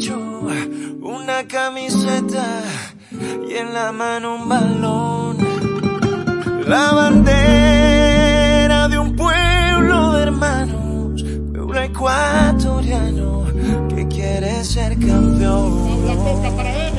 pecho una camiseta y en la mano un balón. La bandera de un pueblo de hermanos, pueblo ecuatoriano que quiere ser campeón.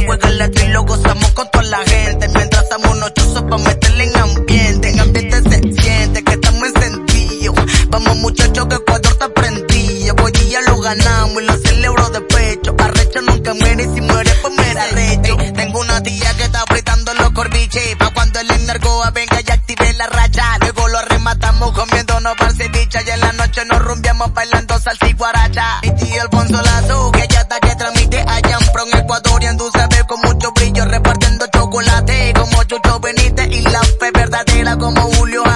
Hoy juega el y lo gozamos con toda la gente. Mientras estamos nochosos pa' meterle en ambiente. En ambiente se siente que estamos encendidos. Vamos muchachos que Ecuador está prendido. Hoy ya lo ganamos y lo celebro de pecho. Arrecho nunca muere y si muere pues muere arrecho. Tengo una tía que está apretando los corbiches. Pa' cuando el energoa venga y active la racha. Luego lo rematamos comiéndonos dicha Y en la noche nos rumbiamos bailando salsa y guaracha. Mi tío Alfonso Lazo que que chocolate como Julio.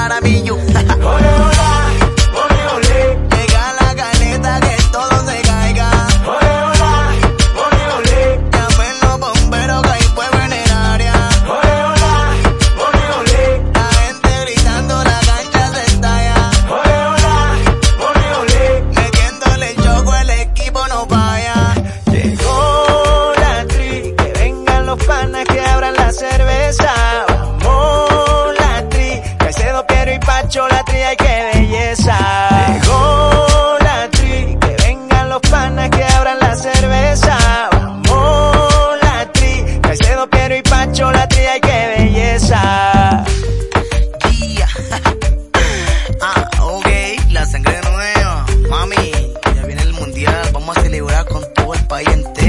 liberar con todo el payente.